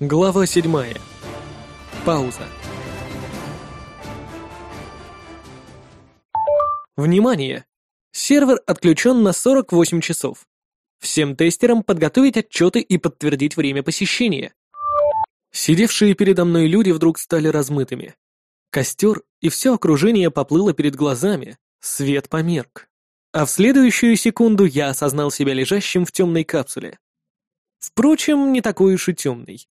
Глава седьмая. Пауза. Внимание! Сервер отключен на 48 часов. Всем тестерам подготовить отчеты и подтвердить время посещения. Сидевшие передо мной люди вдруг стали размытыми. Костер и все окружение поплыло перед глазами, свет померк. А в следующую секунду я осознал себя лежащим в темной капсуле. Впрочем, не такой уж и темный.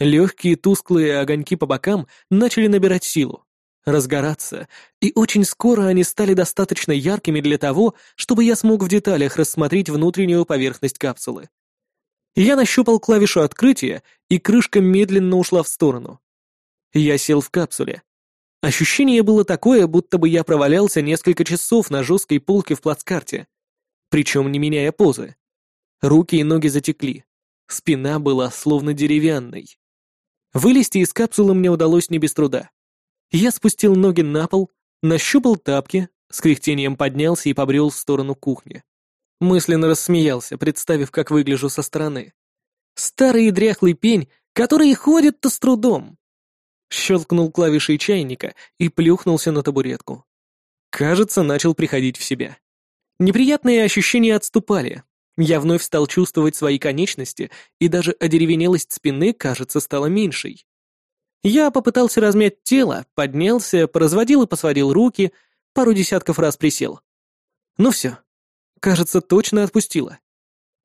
Легкие тусклые огоньки по бокам начали набирать силу, разгораться, и очень скоро они стали достаточно яркими для того, чтобы я смог в деталях рассмотреть внутреннюю поверхность капсулы. Я нащупал клавишу открытия, и крышка медленно ушла в сторону. Я сел в капсуле. Ощущение было такое, будто бы я провалялся несколько часов на жесткой полке в плацкарте, причем не меняя позы. Руки и ноги затекли. Спина была словно деревянной. Вылезти из капсулы мне удалось не без труда. Я спустил ноги на пол, нащупал тапки, с кряхтением поднялся и побрел в сторону кухни. Мысленно рассмеялся, представив, как выгляжу со стороны. Старый и дряхлый пень, который ходит-то с трудом. Щелкнул клавишей чайника и плюхнулся на табуретку. Кажется, начал приходить в себя. Неприятные ощущения отступали. Я вновь стал чувствовать свои конечности, и даже одеревенелость спины, кажется, стала меньшей. Я попытался размять тело, поднялся, поразводил и посводил руки, пару десятков раз присел. Ну все, кажется, точно отпустила.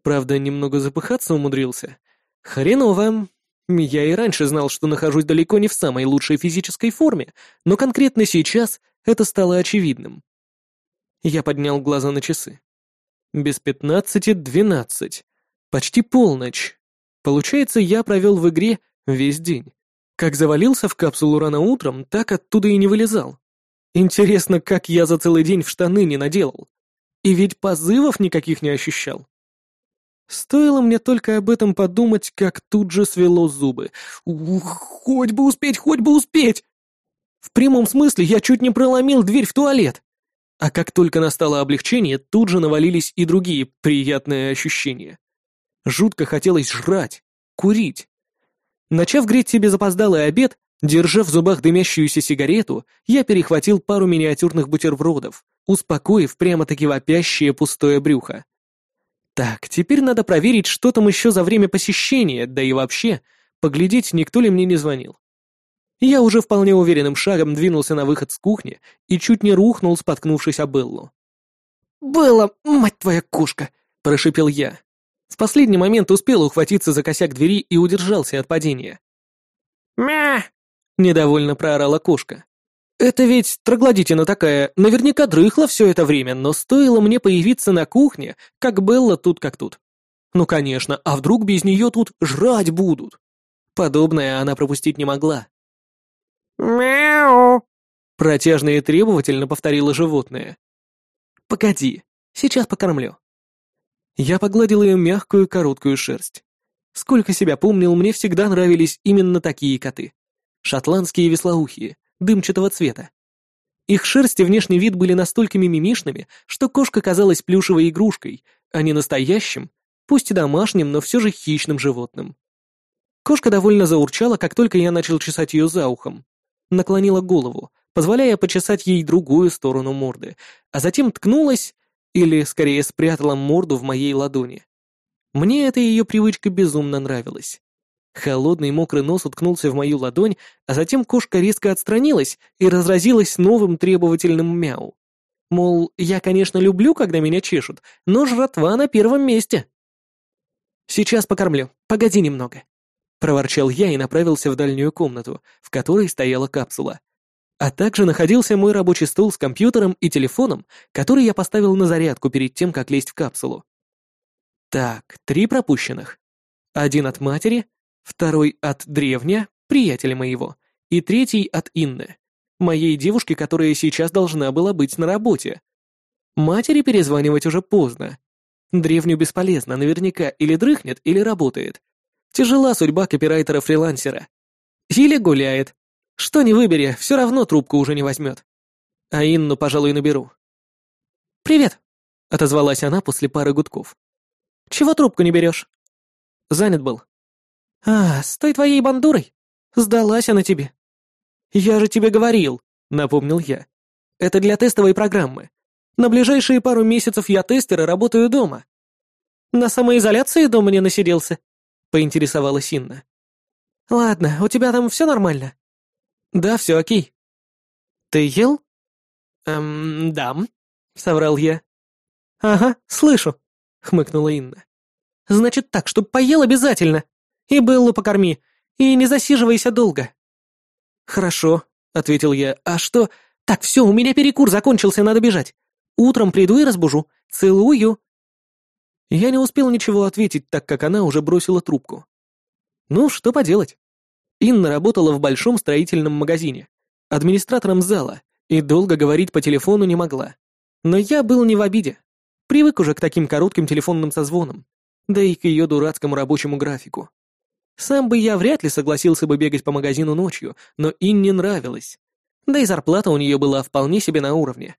Правда, немного запыхаться умудрился. Хреново, я и раньше знал, что нахожусь далеко не в самой лучшей физической форме, но конкретно сейчас это стало очевидным. Я поднял глаза на часы. Без пятнадцати двенадцать. Почти полночь. Получается, я провел в игре весь день. Как завалился в капсулу рано утром, так оттуда и не вылезал. Интересно, как я за целый день в штаны не наделал. И ведь позывов никаких не ощущал. Стоило мне только об этом подумать, как тут же свело зубы. Ух, хоть бы успеть, хоть бы успеть! В прямом смысле я чуть не проломил дверь в туалет. А как только настало облегчение, тут же навалились и другие приятные ощущения. Жутко хотелось жрать, курить. Начав греть себе запоздалый обед, держа в зубах дымящуюся сигарету, я перехватил пару миниатюрных бутербродов, успокоив прямо-таки вопящее пустое брюхо. Так, теперь надо проверить, что там еще за время посещения, да и вообще, поглядеть, никто ли мне не звонил. Я уже вполне уверенным шагом двинулся на выход с кухни и чуть не рухнул, споткнувшись о Беллу. «Белла, мать твоя кошка!» — прошипел я. В последний момент успел ухватиться за косяк двери и удержался от падения. «Мя!» — недовольно проорала кошка. Это ведь троглодитина такая, наверняка дрыхла все это время, но стоило мне появиться на кухне, как Белла тут как тут. Ну, конечно, а вдруг без нее тут жрать будут? Подобное она пропустить не могла. «Мяу!» — протяжно и требовательно повторило животное. «Погоди, сейчас покормлю». Я погладил ее мягкую короткую шерсть. Сколько себя помнил, мне всегда нравились именно такие коты. Шотландские веслоухие, дымчатого цвета. Их шерсть и внешний вид были настолько мимимишными, что кошка казалась плюшевой игрушкой, а не настоящим, пусть и домашним, но все же хищным животным. Кошка довольно заурчала, как только я начал чесать ее за ухом. Наклонила голову, позволяя почесать ей другую сторону морды, а затем ткнулась, или скорее спрятала морду в моей ладони. Мне эта ее привычка безумно нравилась. Холодный мокрый нос уткнулся в мою ладонь, а затем кошка резко отстранилась и разразилась новым требовательным мяу. Мол, я, конечно, люблю, когда меня чешут, но жратва на первом месте. «Сейчас покормлю, погоди немного», — проворчал я и направился в дальнюю комнату, в которой стояла капсула. А также находился мой рабочий стол с компьютером и телефоном, который я поставил на зарядку перед тем, как лезть в капсулу. Так, три пропущенных. Один от матери, второй от древня, приятеля моего, и третий от Инны, моей девушки, которая сейчас должна была быть на работе. Матери перезванивать уже поздно. Древню бесполезно, наверняка или дрыхнет, или работает. Тяжела судьба копирайтера-фрилансера. Или гуляет. Что не выбери, все равно трубку уже не возьмет. А Инну, пожалуй, наберу. «Привет», — отозвалась она после пары гудков. «Чего трубку не берешь?» «Занят был», «А, с той твоей бандурой? Сдалась она тебе». «Я же тебе говорил», — напомнил я. «Это для тестовой программы. На ближайшие пару месяцев я тестер и работаю дома». «На самоизоляции дома не насиделся?» — поинтересовалась Инна. «Ладно, у тебя там все нормально?» «Да, все окей». «Ты ел?» «Эм, да», — соврал я. «Ага, слышу», — хмыкнула Инна. «Значит так, чтоб поел обязательно. И Беллу покорми, и не засиживайся долго». «Хорошо», — ответил я. «А что? Так, все, у меня перекур закончился, надо бежать. Утром приду и разбужу. Целую». Я не успел ничего ответить, так как она уже бросила трубку. Ну, что поделать. Инна работала в большом строительном магазине, администратором зала, и долго говорить по телефону не могла. Но я был не в обиде. Привык уже к таким коротким телефонным созвонам, да и к ее дурацкому рабочему графику. Сам бы я вряд ли согласился бы бегать по магазину ночью, но Инне нравилось. Да и зарплата у нее была вполне себе на уровне.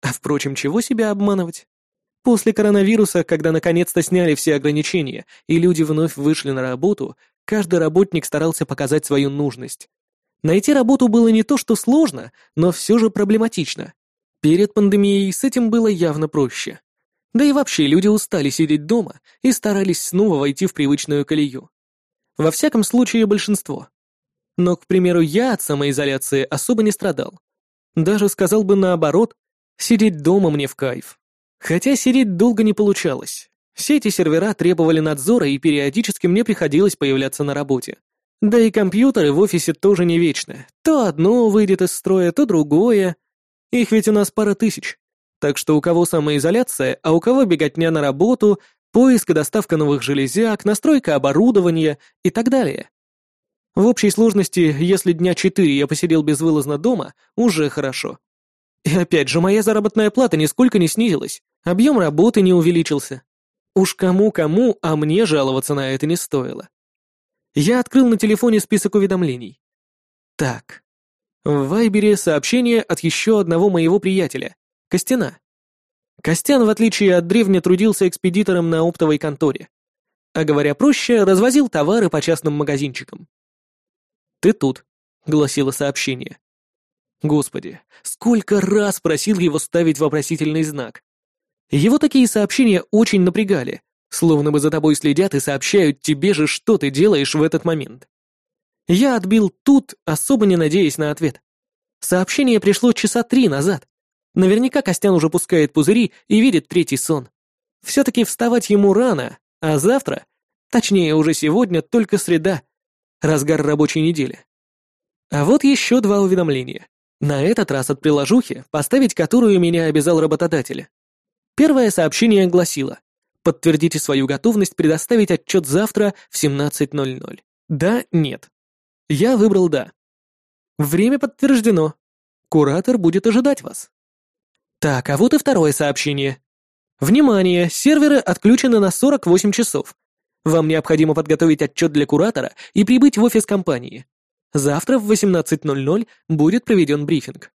А впрочем, чего себя обманывать? После коронавируса, когда наконец-то сняли все ограничения и люди вновь вышли на работу, каждый работник старался показать свою нужность. Найти работу было не то что сложно, но все же проблематично. Перед пандемией с этим было явно проще. Да и вообще люди устали сидеть дома и старались снова войти в привычную колею. Во всяком случае, большинство. Но, к примеру, я от самоизоляции особо не страдал. Даже сказал бы наоборот, сидеть дома мне в кайф. Хотя сидеть долго не получалось. Все эти сервера требовали надзора, и периодически мне приходилось появляться на работе. Да и компьютеры в офисе тоже не вечны. То одно выйдет из строя, то другое. Их ведь у нас пара тысяч. Так что у кого самоизоляция, а у кого беготня на работу, поиск и доставка новых железяк, настройка оборудования и так далее. В общей сложности, если дня четыре я посидел безвылазно дома, уже хорошо. И опять же, моя заработная плата нисколько не снизилась, объем работы не увеличился. Уж кому-кому, а мне жаловаться на это не стоило. Я открыл на телефоне список уведомлений. Так, в Вайбере сообщение от еще одного моего приятеля, Костяна. Костян, в отличие от древня, трудился экспедитором на оптовой конторе. А говоря проще, развозил товары по частным магазинчикам. «Ты тут», — гласило сообщение. Господи, сколько раз просил его ставить вопросительный знак. Его такие сообщения очень напрягали, словно бы за тобой следят и сообщают тебе же, что ты делаешь в этот момент. Я отбил тут, особо не надеясь на ответ. Сообщение пришло часа три назад. Наверняка Костян уже пускает пузыри и видит третий сон. Все-таки вставать ему рано, а завтра, точнее уже сегодня, только среда, разгар рабочей недели. А вот еще два уведомления. На этот раз от приложухи, поставить которую меня обязал работодатель. Первое сообщение гласило «Подтвердите свою готовность предоставить отчет завтра в 17.00». Да, нет. Я выбрал «да». Время подтверждено. Куратор будет ожидать вас. Так, а вот и второе сообщение. Внимание, серверы отключены на 48 часов. Вам необходимо подготовить отчет для куратора и прибыть в офис компании. Завтра в 18.00 будет проведен брифинг.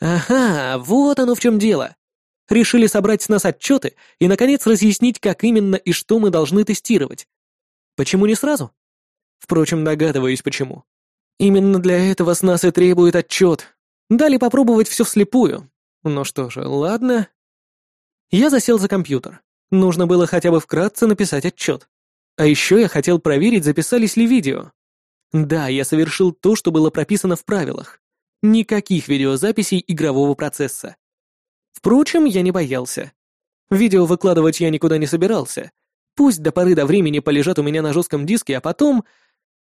Ага, вот оно в чем дело. Решили собрать с нас отчеты и, наконец, разъяснить, как именно и что мы должны тестировать. Почему не сразу? Впрочем, догадываюсь, почему. Именно для этого с нас и требует отчет. Дали попробовать все вслепую. Ну что же, ладно. Я засел за компьютер. Нужно было хотя бы вкратце написать отчет. А еще я хотел проверить, записались ли видео. Да, я совершил то, что было прописано в правилах. Никаких видеозаписей игрового процесса. Впрочем, я не боялся. Видео выкладывать я никуда не собирался. Пусть до поры до времени полежат у меня на жестком диске, а потом...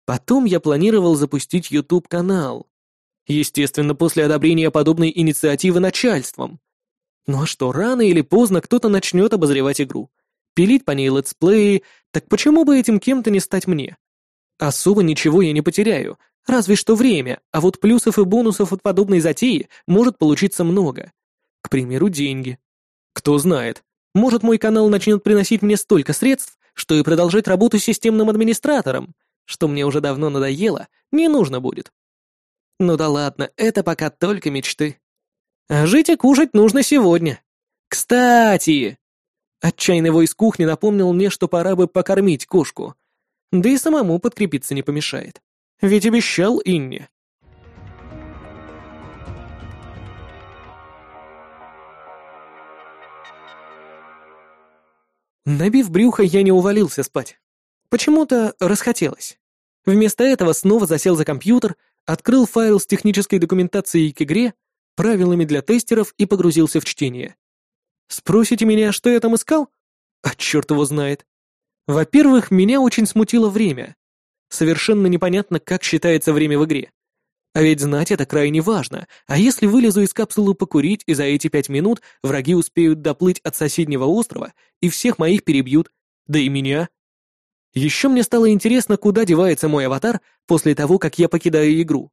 Потом я планировал запустить YouTube-канал. Естественно, после одобрения подобной инициативы начальством. Ну а что, рано или поздно кто-то начнет обозревать игру. Пилить по ней летсплеи, так почему бы этим кем-то не стать мне? Особо ничего я не потеряю, разве что время, а вот плюсов и бонусов от подобной затеи может получиться много. К примеру, деньги. Кто знает, может мой канал начнет приносить мне столько средств, что и продолжать работу системным администратором, что мне уже давно надоело, не нужно будет. Ну да ладно, это пока только мечты. А жить и кушать нужно сегодня. Кстати! Отчаянный из кухни напомнил мне, что пора бы покормить кошку. Да и самому подкрепиться не помешает. Ведь обещал Инне. Набив брюхо, я не увалился спать. Почему-то расхотелось. Вместо этого снова засел за компьютер, открыл файл с технической документацией к игре, правилами для тестеров и погрузился в чтение. Спросите меня, что я там искал? А черт его знает. Во-первых, меня очень смутило время. Совершенно непонятно, как считается время в игре. А ведь знать это крайне важно. А если вылезу из капсулы покурить, и за эти пять минут враги успеют доплыть от соседнего острова и всех моих перебьют, да и меня? Еще мне стало интересно, куда девается мой аватар после того, как я покидаю игру.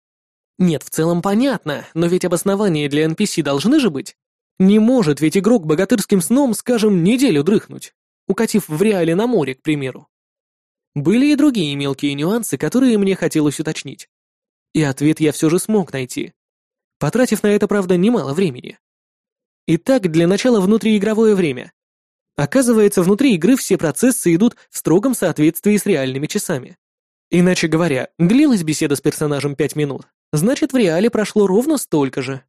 Нет, в целом понятно, но ведь обоснования для NPC должны же быть. Не может ведь игрок богатырским сном, скажем, неделю дрыхнуть, укатив в реале на море, к примеру. Были и другие мелкие нюансы, которые мне хотелось уточнить. И ответ я все же смог найти, потратив на это, правда, немало времени. Итак, для начала внутриигровое время. Оказывается, внутри игры все процессы идут в строгом соответствии с реальными часами. Иначе говоря, длилась беседа с персонажем 5 минут, значит, в реале прошло ровно столько же.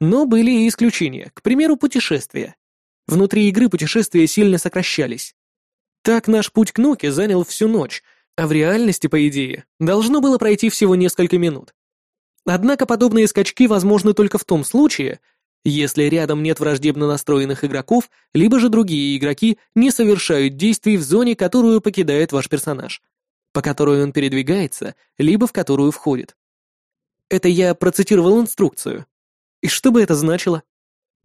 Но были и исключения, к примеру, путешествия. Внутри игры путешествия сильно сокращались. Так наш путь к Нуке занял всю ночь, а в реальности, по идее, должно было пройти всего несколько минут. Однако подобные скачки возможны только в том случае, если рядом нет враждебно настроенных игроков, либо же другие игроки не совершают действий в зоне, которую покидает ваш персонаж, по которой он передвигается, либо в которую входит. Это я процитировал инструкцию. И что бы это значило?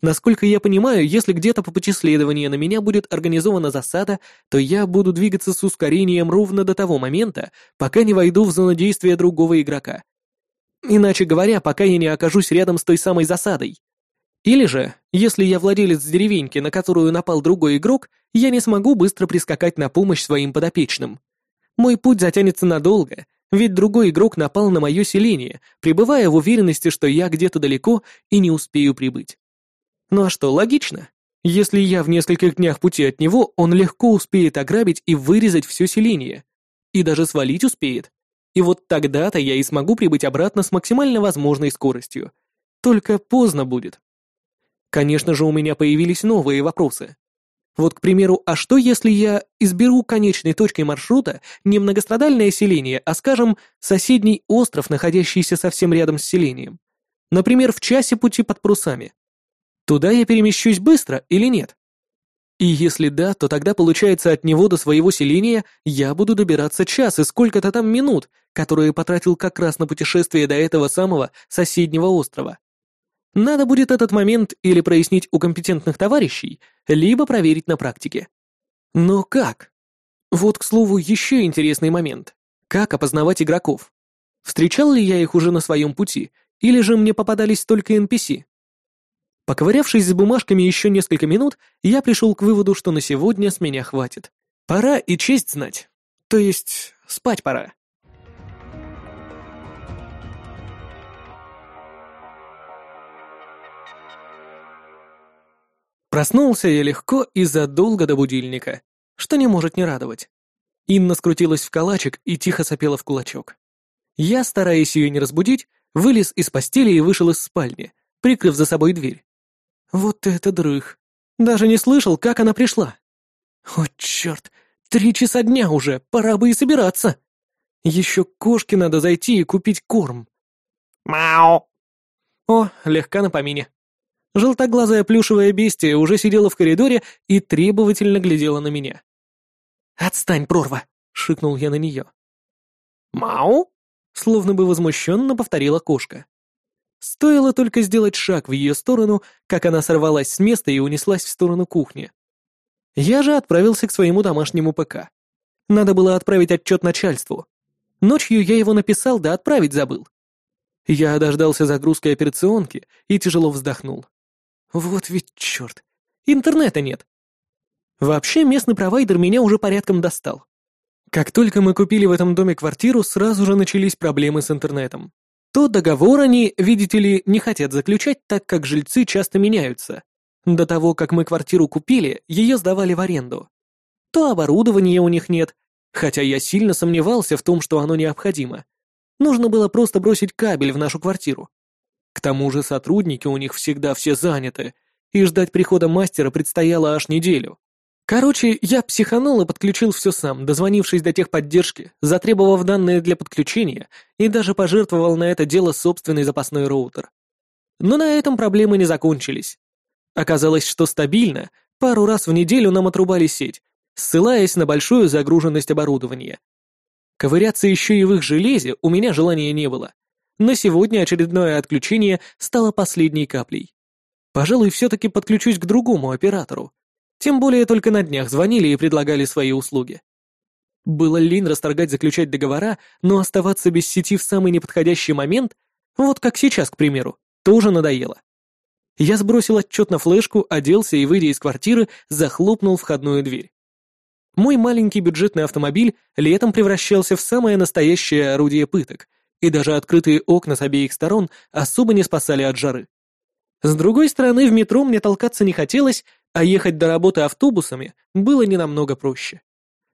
Насколько я понимаю, если где-то по пути следования на меня будет организована засада, то я буду двигаться с ускорением ровно до того момента, пока не войду в зону действия другого игрока. Иначе говоря, пока я не окажусь рядом с той самой засадой. Или же, если я владелец деревеньки, на которую напал другой игрок, я не смогу быстро прискакать на помощь своим подопечным. Мой путь затянется надолго, ведь другой игрок напал на мое селение, пребывая в уверенности, что я где-то далеко и не успею прибыть. Ну а что, логично? Если я в нескольких днях пути от него, он легко успеет ограбить и вырезать все селение. И даже свалить успеет. И вот тогда-то я и смогу прибыть обратно с максимально возможной скоростью. Только поздно будет. Конечно же, у меня появились новые вопросы. Вот, к примеру, а что если я изберу конечной точкой маршрута не многострадальное селение, а, скажем, соседний остров, находящийся совсем рядом с селением? Например, в часе пути под парусами. Туда я перемещусь быстро или нет? И если да, то тогда получается от него до своего селения я буду добираться час и сколько-то там минут, которые потратил как раз на путешествие до этого самого соседнего острова. Надо будет этот момент или прояснить у компетентных товарищей, либо проверить на практике. Но как? Вот, к слову, еще интересный момент. Как опознавать игроков? Встречал ли я их уже на своем пути, или же мне попадались только NPC? Поковырявшись с бумажками еще несколько минут, я пришел к выводу, что на сегодня с меня хватит. Пора и честь знать. То есть, спать пора. Проснулся я легко и задолго до будильника, что не может не радовать. Инна скрутилась в калачик и тихо сопела в кулачок. Я, стараясь ее не разбудить, вылез из постели и вышел из спальни, прикрыв за собой дверь. Вот это дрых. Даже не слышал, как она пришла. О, черт, три часа дня уже, пора бы и собираться. Еще кошке надо зайти и купить корм. Мяу. О, легка на помине. Желтоглазая плюшевая бестия уже сидела в коридоре и требовательно глядела на меня. «Отстань, прорва!» — шикнул я на нее. «Мау?» — словно бы возмущенно повторила кошка. Стоило только сделать шаг в ее сторону, как она сорвалась с места и унеслась в сторону кухни. Я же отправился к своему домашнему ПК. Надо было отправить отчет начальству. Ночью я его написал, да отправить забыл. Я дождался загрузки операционки и тяжело вздохнул. Вот ведь черт, интернета нет. Вообще местный провайдер меня уже порядком достал. Как только мы купили в этом доме квартиру, сразу же начались проблемы с интернетом то договор они, видите ли, не хотят заключать, так как жильцы часто меняются. До того, как мы квартиру купили, ее сдавали в аренду. То оборудования у них нет, Хотя я сильно сомневался в том, что оно необходимо. Нужно было просто бросить кабель в нашу квартиру. К тому же сотрудники у них всегда все заняты, и ждать прихода мастера предстояло аж неделю. Короче, я психанул и подключил все сам, дозвонившись до техподдержки, затребовав данные для подключения и даже пожертвовал на это дело собственный запасной роутер. Но на этом проблемы не закончились. Оказалось, что стабильно, пару раз в неделю нам отрубали сеть, ссылаясь на большую загруженность оборудования. Ковыряться еще и в их железе у меня желания не было. Но сегодня очередное отключение стало последней каплей. Пожалуй, все-таки подключусь к другому оператору. Тем более только на днях звонили и предлагали свои услуги. Было лень расторгать заключать договора, но оставаться без сети в самый неподходящий момент, вот как сейчас, к примеру, тоже надоело. Я сбросил отчет на флешку, оделся и, выйдя из квартиры, захлопнул входную дверь. Мой маленький бюджетный автомобиль летом превращался в самое настоящее орудие пыток, и даже открытые окна с обеих сторон особо не спасали от жары. С другой стороны, в метро мне толкаться не хотелось, а ехать до работы автобусами было не намного проще.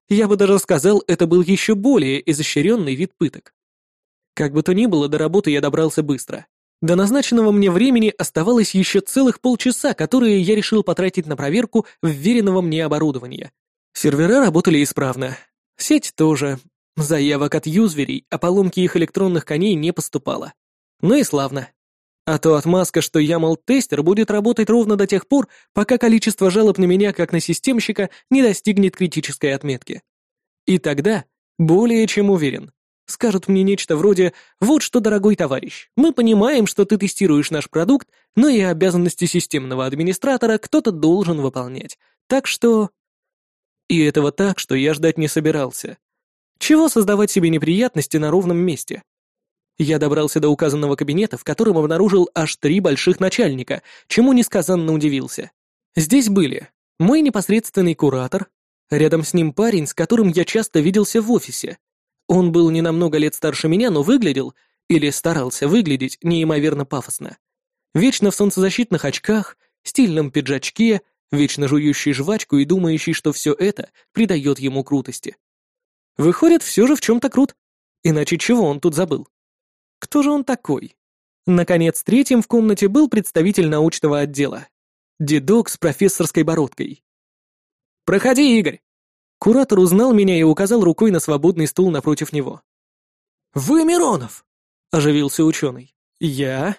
Я бы даже сказал, это был еще более изощренный вид пыток. Как бы то ни было, до работы я добрался быстро. До назначенного мне времени оставалось еще целых полчаса, которые я решил потратить на проверку вверенного мне оборудования. Сервера работали исправно. Сеть тоже. Заявок от юзверей о поломке их электронных коней не поступало. Ну и славно. А то отмазка, что я, мол, тестер, будет работать ровно до тех пор, пока количество жалоб на меня, как на системщика, не достигнет критической отметки. И тогда, более чем уверен, скажут мне нечто вроде «Вот что, дорогой товарищ, мы понимаем, что ты тестируешь наш продукт, но и обязанности системного администратора кто-то должен выполнять. Так что...» И этого так, что я ждать не собирался. Чего создавать себе неприятности на ровном месте? Я добрался до указанного кабинета, в котором обнаружил аж три больших начальника, чему несказанно удивился. Здесь были мой непосредственный куратор, рядом с ним парень, с которым я часто виделся в офисе, он был не намного лет старше меня, но выглядел, или старался выглядеть, неимоверно пафосно. Вечно в солнцезащитных очках, стильном пиджачке, вечно жующий жвачку и думающий, что все это придает ему крутости. Выходит, все же в чем-то крут. Иначе чего он тут забыл? Кто же он такой? Наконец, третьим в комнате был представитель научного отдела. Дедок с профессорской бородкой. «Проходи, Игорь!» Куратор узнал меня и указал рукой на свободный стул напротив него. «Вы Миронов?» — оживился ученый. «Я?»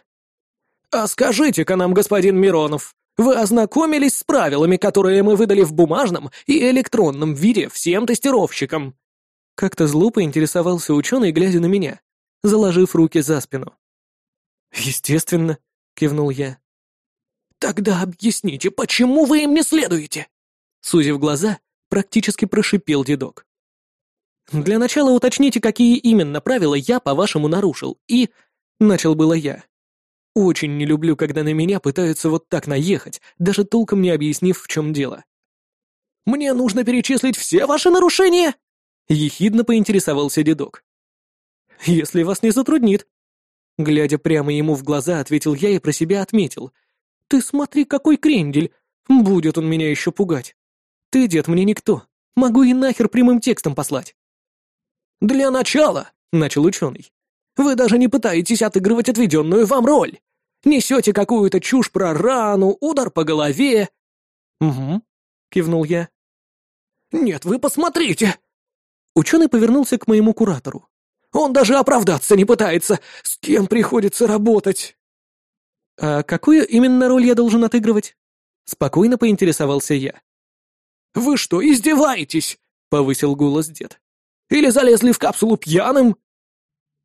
«А скажите-ка нам, господин Миронов, вы ознакомились с правилами, которые мы выдали в бумажном и электронном виде всем тестировщикам?» Как-то зло поинтересовался ученый, глядя на меня, заложив руки за спину. «Естественно», — кивнул я. «Тогда объясните, почему вы им не следуете?» Сузив глаза, практически прошипел дедок. «Для начала уточните, какие именно правила я, по-вашему, нарушил, и...» Начал было я. Очень не люблю, когда на меня пытаются вот так наехать, даже толком не объяснив, в чем дело. «Мне нужно перечислить все ваши нарушения?» Ехидно поинтересовался дедок. «Если вас не затруднит». Глядя прямо ему в глаза, ответил я и про себя отметил. «Ты смотри, какой крендель! Будет он меня еще пугать!» Ты, дед, мне никто. Могу и нахер прямым текстом послать. Для начала, начал ученый, вы даже не пытаетесь отыгрывать отведенную вам роль. Несете какую-то чушь про рану, удар по голове. Угу, кивнул я. Нет, вы посмотрите. Ученый повернулся к моему куратору. Он даже оправдаться не пытается. С кем приходится работать? А какую именно роль я должен отыгрывать? Спокойно поинтересовался я. «Вы что, издеваетесь?» — повысил голос дед. «Или залезли в капсулу пьяным?»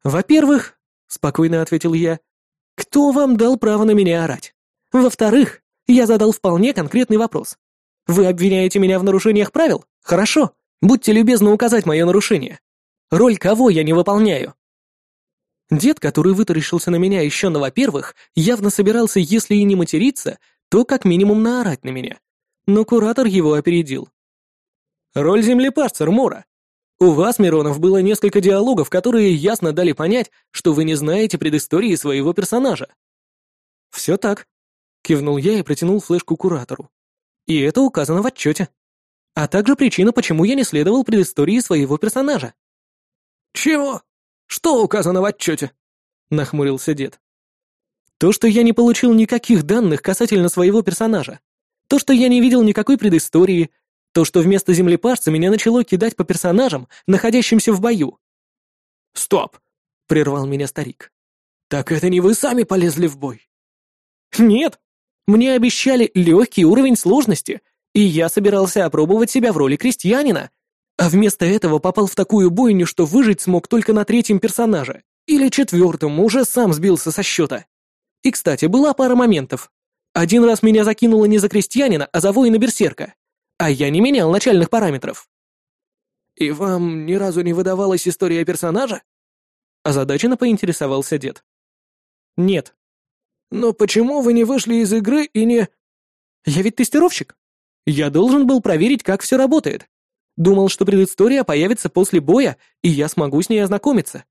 «Во-первых», — спокойно ответил я, — «кто вам дал право на меня орать? Во-вторых, я задал вполне конкретный вопрос. Вы обвиняете меня в нарушениях правил? Хорошо. Будьте любезны указать мое нарушение. Роль кого я не выполняю?» Дед, который вытаращился на меня еще на во-первых, явно собирался, если и не материться, то как минимум наорать на меня но куратор его опередил. «Роль землепашца, Мора. У вас, Миронов, было несколько диалогов, которые ясно дали понять, что вы не знаете предыстории своего персонажа». «Все так», — кивнул я и протянул флешку куратору. «И это указано в отчете». а также причина, почему я не следовал предыстории своего персонажа. «Чего? Что указано в отчете?» — нахмурился дед. То, что я не получил никаких данных касательно своего персонажа. То, что я не видел никакой предыстории. То, что вместо землепашца меня начало кидать по персонажам, находящимся в бою. «Стоп!» — прервал меня старик. «Так это не вы сами полезли в бой?» «Нет. Мне обещали легкий уровень сложности, и я собирался опробовать себя в роли крестьянина, а вместо этого попал в такую бойню, что выжить смог только на третьем персонаже, или четвертом, уже сам сбился со счета. И, кстати, была пара моментов. Один раз меня закинуло не за крестьянина, а за воина-берсерка, а я не менял начальных параметров. «И вам ни разу не выдавалась история персонажа?» Озадаченно поинтересовался дед. «Нет». «Но почему вы не вышли из игры и не...» «Я ведь тестировщик. Я должен был проверить, как все работает. Думал, что предыстория появится после боя, и я смогу с ней ознакомиться.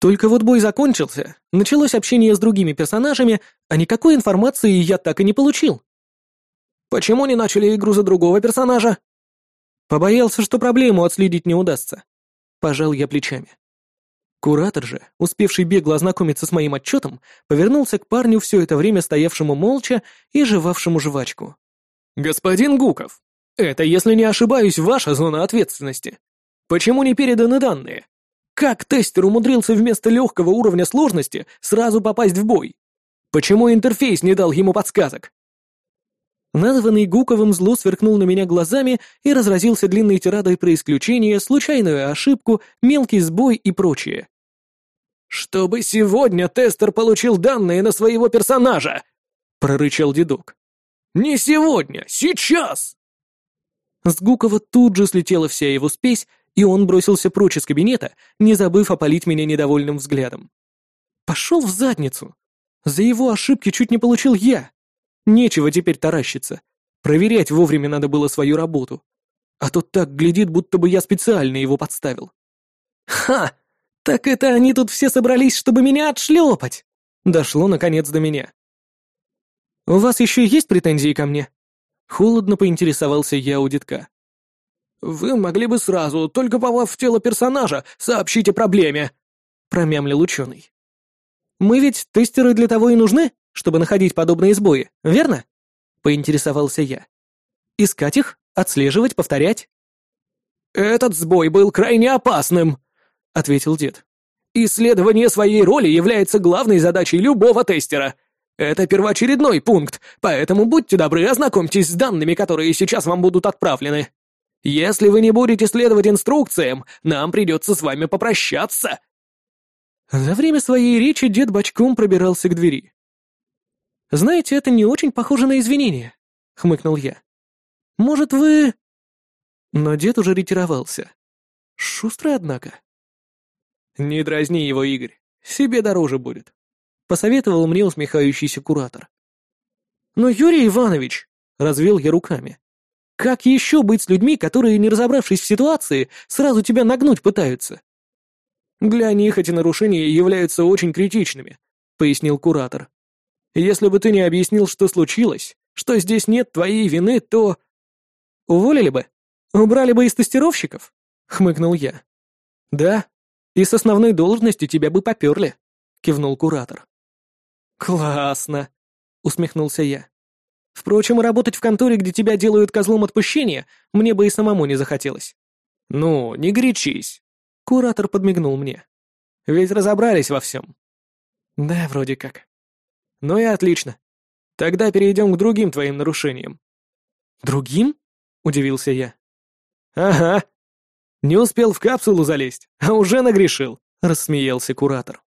Только вот бой закончился, началось общение с другими персонажами, а никакой информации я так и не получил. Почему не начали игру за другого персонажа? Побоялся, что проблему отследить не удастся. Пожал я плечами. Куратор же, успевший бегло ознакомиться с моим отчетом, повернулся к парню все это время стоявшему молча и жевавшему жвачку. «Господин Гуков, это, если не ошибаюсь, ваша зона ответственности. Почему не переданы данные? Как тестер умудрился вместо легкого уровня сложности сразу попасть в бой? Почему интерфейс не дал ему подсказок?» Названный Гуковым зло сверкнул на меня глазами и разразился длинной тирадой про исключение, случайную ошибку, мелкий сбой и прочее. «Чтобы сегодня тестер получил данные на своего персонажа!» — прорычал дедок. «Не сегодня, сейчас!» С Гукова тут же слетела вся его спесь, и он бросился прочь из кабинета, не забыв опалить меня недовольным взглядом. Пошел в задницу. За его ошибки чуть не получил я. Нечего теперь таращиться. Проверять вовремя надо было свою работу. А тот так глядит, будто бы я специально его подставил. Ха! Так это они тут все собрались, чтобы меня отшлепать! Дошло, наконец, до меня. «У вас еще есть претензии ко мне?» Холодно поинтересовался я у детка. «Вы могли бы сразу, только попав в тело персонажа, сообщить о проблеме», — промямлил ученый. «Мы ведь тестеры для того и нужны, чтобы находить подобные сбои, верно?» — поинтересовался я. «Искать их, отслеживать, повторять?» «Этот сбой был крайне опасным», — ответил дед. «Исследование своей роли является главной задачей любого тестера — это первоочередной пункт, поэтому будьте добры, ознакомьтесь с данными, которые сейчас вам будут отправлены. Если вы не будете следовать инструкциям, нам придется с вами попрощаться». За время своей речи дед бочком пробирался к двери. «Знаете, это не очень похоже на извинения», — хмыкнул я. «Может, вы...» Но дед уже ретировался. Шустрый, однако. «Не дразни его, Игорь. Себе дороже будет», посоветовал мне усмехающийся куратор. «Но Юрий Иванович!» — развел я руками. «Как еще быть с людьми, которые, не разобравшись в ситуации, сразу тебя нагнуть пытаются?» «Для них эти нарушения являются очень критичными», — пояснил куратор. «Если бы ты не объяснил, что случилось, что здесь нет твоей вины, то...» «Уволили бы? Убрали бы из тестировщиков?» — хмыкнул я. «Да, и с основной должности тебя бы поперли», — кивнул куратор. «Классно!» — усмехнулся я. «Впрочем, работать в конторе, где тебя делают козлом отпущения, мне бы и самому не захотелось». «Ну, не горячись!» — куратор подмигнул мне. «Ведь разобрались во всем». «Да, вроде как». «Ну и отлично. Тогда перейдем к другим твоим нарушениям». «Другим?» — удивился я. «Ага. Не успел в капсулу залезть, а уже нагрешил», — рассмеялся куратор.